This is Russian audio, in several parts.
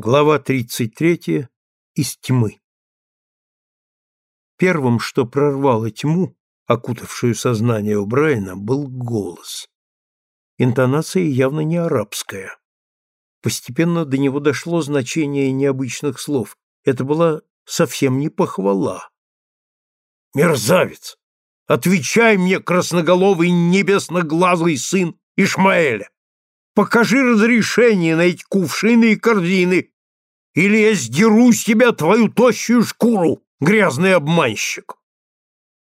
Глава 33. Из тьмы. Первым, что прорвало тьму, окутавшую сознание у Брайана, был голос. Интонация явно не арабская. Постепенно до него дошло значение необычных слов. Это была совсем не похвала. «Мерзавец! Отвечай мне, красноголовый небесноглазый сын Ишмаэля! Покажи разрешение на эти кувшины и корзины, или я сдеру с тебя твою тощую шкуру, грязный обманщик!»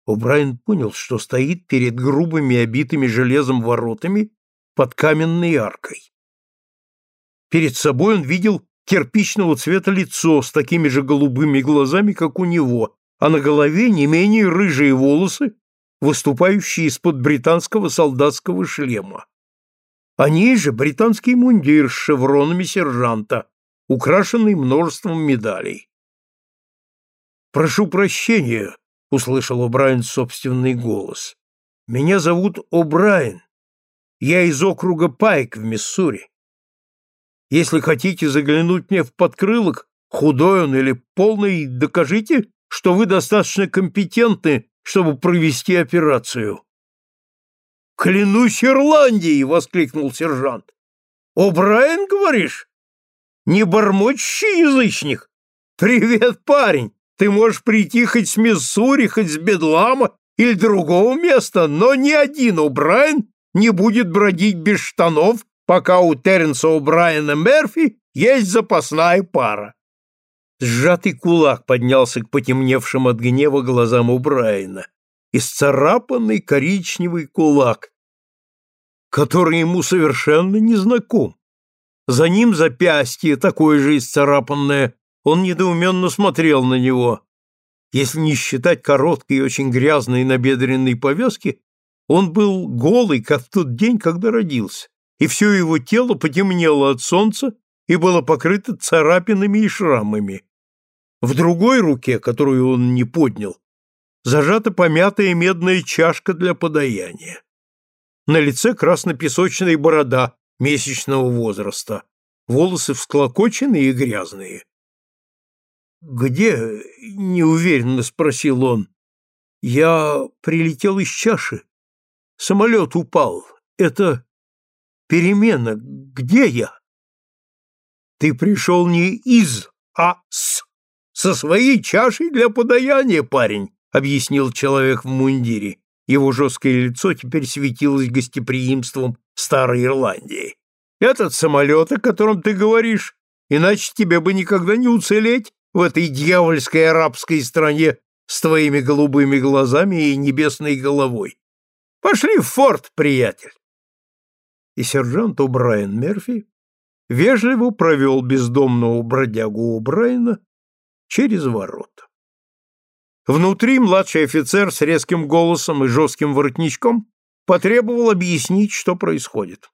О'Брайен понял, что стоит перед грубыми, обитыми железом воротами под каменной аркой. Перед собой он видел кирпичного цвета лицо с такими же голубыми глазами, как у него, а на голове не менее рыжие волосы, выступающие из-под британского солдатского шлема а ниже британский мундир с шевронами сержанта, украшенный множеством медалей. «Прошу прощения», — услышал О'Брайен собственный голос. «Меня зовут О'Брайен. Я из округа Пайк в Миссури. Если хотите заглянуть мне в подкрылок, худой он или полный, докажите, что вы достаточно компетентны, чтобы провести операцию. «Клянусь Ирландией!» — воскликнул сержант. «О, Брайан, говоришь? Не бормочущий язычник? Привет, парень! Ты можешь прийти хоть с Миссури, хоть с Бедлама или другого места, но ни один О'Брайен не будет бродить без штанов, пока у Теренса О'Брайена Мерфи есть запасная пара. Сжатый кулак поднялся к потемневшим от гнева глазам О'Брайена. Исцарапанный коричневый кулак, который ему совершенно не знаком. За ним запястье, такое же исцарапанное, он недоуменно смотрел на него. Если не считать короткой и очень грязной набедренной повязки, он был голый, как в тот день, когда родился, и все его тело потемнело от солнца и было покрыто царапинами и шрамами. В другой руке, которую он не поднял, зажата помятая медная чашка для подаяния. На лице красно-песочная борода месячного возраста, волосы всклокоченные и грязные. «Где?» — неуверенно спросил он. «Я прилетел из чаши. Самолет упал. Это перемена. Где я?» «Ты пришел не из, а с. Со своей чашей для подаяния, парень», — объяснил человек в мундире. Его жесткое лицо теперь светилось гостеприимством старой Ирландии. «Этот самолет, о котором ты говоришь, иначе тебе бы никогда не уцелеть в этой дьявольской арабской стране с твоими голубыми глазами и небесной головой. Пошли в форт, приятель!» И сержант О'Брайен Мерфи вежливо провел бездомного бродягу О'Брайена через ворота. Внутри младший офицер с резким голосом и жестким воротничком потребовал объяснить, что происходит.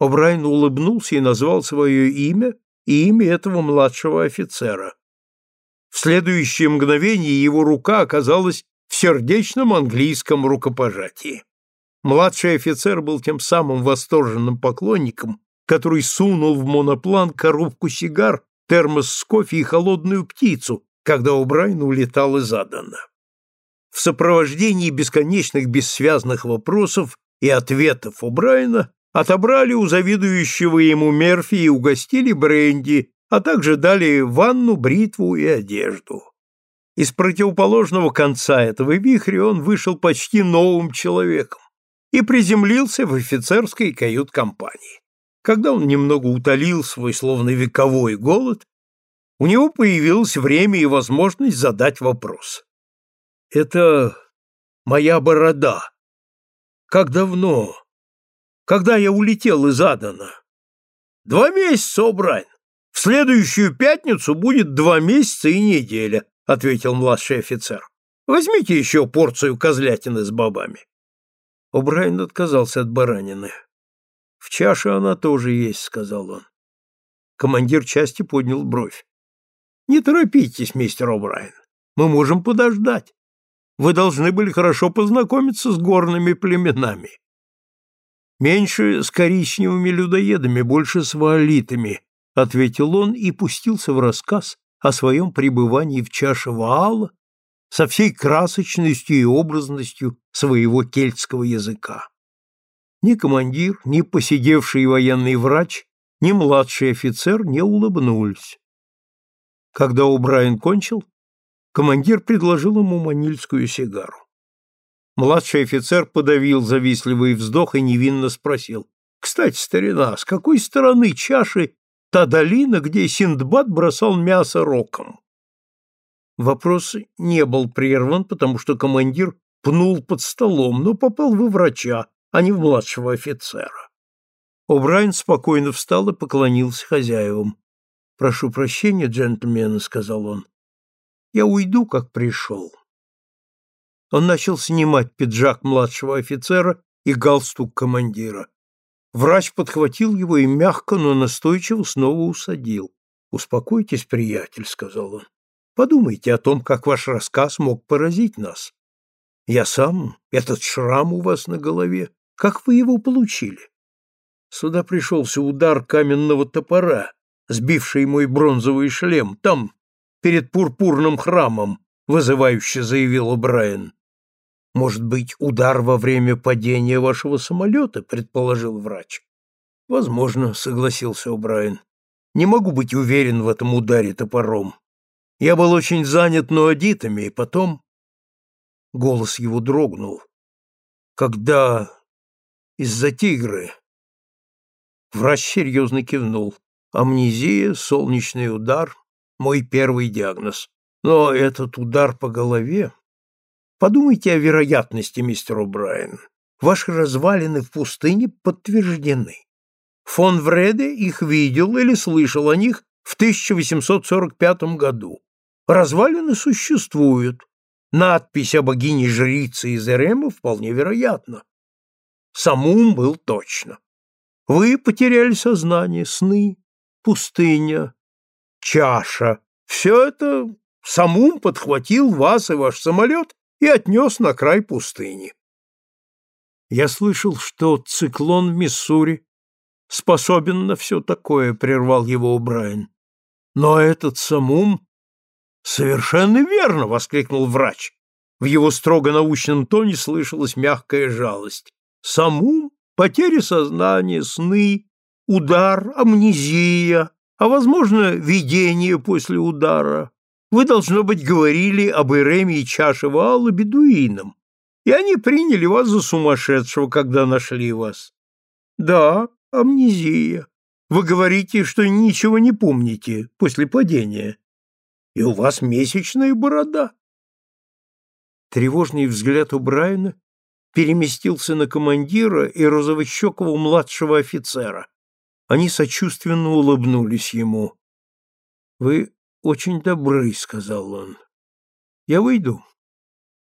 О'Брайен улыбнулся и назвал свое имя и имя этого младшего офицера. В следующее мгновение его рука оказалась в сердечном английском рукопожатии. Младший офицер был тем самым восторженным поклонником, который сунул в моноплан коробку сигар, термос с кофе и холодную птицу, когда Убрайн улетал из Адана. В сопровождении бесконечных бессвязных вопросов и ответов Убрайна отобрали у завидующего ему Мерфи и угостили бренди, а также дали ванну, бритву и одежду. Из противоположного конца этого вихря он вышел почти новым человеком и приземлился в офицерской кают-компании. Когда он немного утолил свой словно вековой голод, у него появилось время и возможность задать вопрос. «Это моя борода. Как давно? Когда я улетел из Адана?» «Два месяца, Обрайн. В следующую пятницу будет два месяца и неделя», — ответил младший офицер. «Возьмите еще порцию козлятины с бобами». О'Брайен отказался от баранины. «В чаше она тоже есть», — сказал он. Командир части поднял бровь. Не торопитесь, мистер О'Брайен. Мы можем подождать. Вы должны были хорошо познакомиться с горными племенами. Меньше с коричневыми людоедами, больше с ваолитами, — ответил он и пустился в рассказ о своем пребывании в чаше Ваала со всей красочностью и образностью своего кельтского языка. Ни командир, ни посидевший военный врач, ни младший офицер не улыбнулись. Когда Убрайен кончил, командир предложил ему манильскую сигару. Младший офицер подавил завистливый вздох и невинно спросил. «Кстати, старина, с какой стороны чаши та долина, где Синдбад бросал мясо роком?» Вопрос не был прерван, потому что командир пнул под столом, но попал во врача, а не в младшего офицера. О'Брайен спокойно встал и поклонился хозяевам. «Прошу прощения, джентльмены», — сказал он. «Я уйду, как пришел». Он начал снимать пиджак младшего офицера и галстук командира. Врач подхватил его и мягко, но настойчиво снова усадил. «Успокойтесь, приятель», — сказал он. «Подумайте о том, как ваш рассказ мог поразить нас. Я сам, этот шрам у вас на голове, как вы его получили?» Сюда пришелся удар каменного топора, сбивший мой бронзовый шлем, там, перед пурпурным храмом, вызывающе заявил Брайан. Может быть, удар во время падения вашего самолета, предположил врач. Возможно, согласился О'Брайен. Не могу быть уверен в этом ударе топором. Я был очень занят ноадитами, и потом... Голос его дрогнул. Когда из-за тигры... Врач серьезно кивнул. Амнезия, солнечный удар — мой первый диагноз. Но этот удар по голове... Подумайте о вероятности, мистер О'Брайен. Ваши развалины в пустыне подтверждены. Фон Вреде их видел или слышал о них в 1845 году. Развалины существуют. Надпись о богине-жрице из Эрема вполне вероятна. Самум был точно. Вы потеряли сознание, сны, пустыня, чаша. Все это Самум подхватил вас и ваш самолет и отнес на край пустыни. Я слышал, что циклон в Миссури способен на все такое, прервал его Брайан. Но этот Самум... Совершенно верно, воскликнул врач. В его строго научном тоне слышалась мягкая жалость. Самум, потеря сознания, сны, удар, амнезия, а, возможно, видение после удара. Вы, должно быть, говорили об Иреме и чаше Ваала бедуинам, и они приняли вас за сумасшедшего, когда нашли вас. Да, амнезия. Вы говорите, что ничего не помните после падения. И у вас месячная борода. Тревожный взгляд у Брайана переместился на командира и розовощекого младшего офицера. Они сочувственно улыбнулись ему. «Вы очень добры», — сказал он. «Я выйду,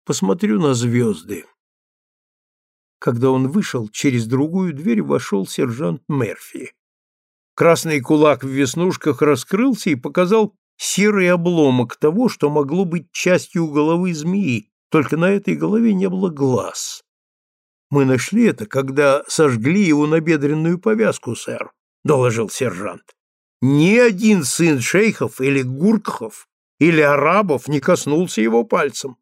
посмотрю на звезды». Когда он вышел, через другую дверь вошел сержант Мерфи. Красный кулак в веснушках раскрылся и показал серый обломок того, что могло быть частью головы змеи, только на этой голове не было глаз. Мы нашли это, когда сожгли его набедренную повязку, сэр, доложил сержант. Ни один сын шейхов или гуркхов или арабов не коснулся его пальцем.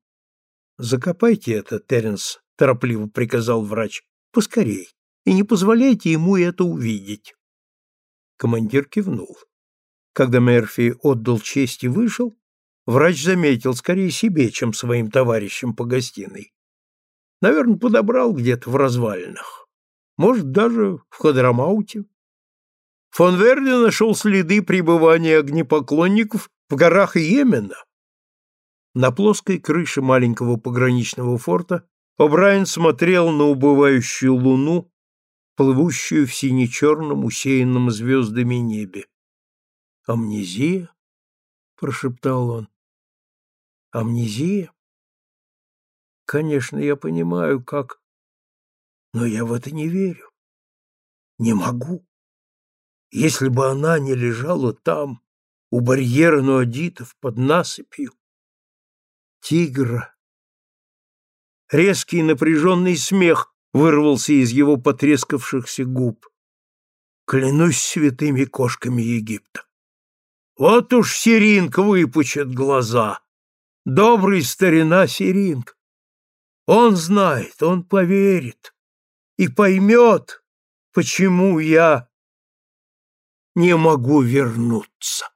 Закопайте это, Теренс, торопливо приказал врач. Поскорей, и не позволяйте ему это увидеть. Командир кивнул. Когда Мерфи отдал честь и вышел, врач заметил скорее себе, чем своим товарищам по гостиной. Наверное, подобрал где-то в развалинах. Может, даже в Хадрамауте. Фон Верде нашел следы пребывания огнепоклонников в горах Йемена. На плоской крыше маленького пограничного форта О'Брайен смотрел на убывающую луну, плывущую в сине-черном, усеянном звездами небе. «Амнезия?» — прошептал он. «Амнезия?» Конечно, я понимаю, как... Но я в это не верю. Не могу. Если бы она не лежала там, у барьера нуадитов, под насыпью. Тигра. Резкий напряженный смех вырвался из его потрескавшихся губ. Клянусь святыми кошками Египта. Вот уж Сиринг выпучит глаза. Добрый старина Сиринг. Он знает, он поверит и поймет, почему я не могу вернуться.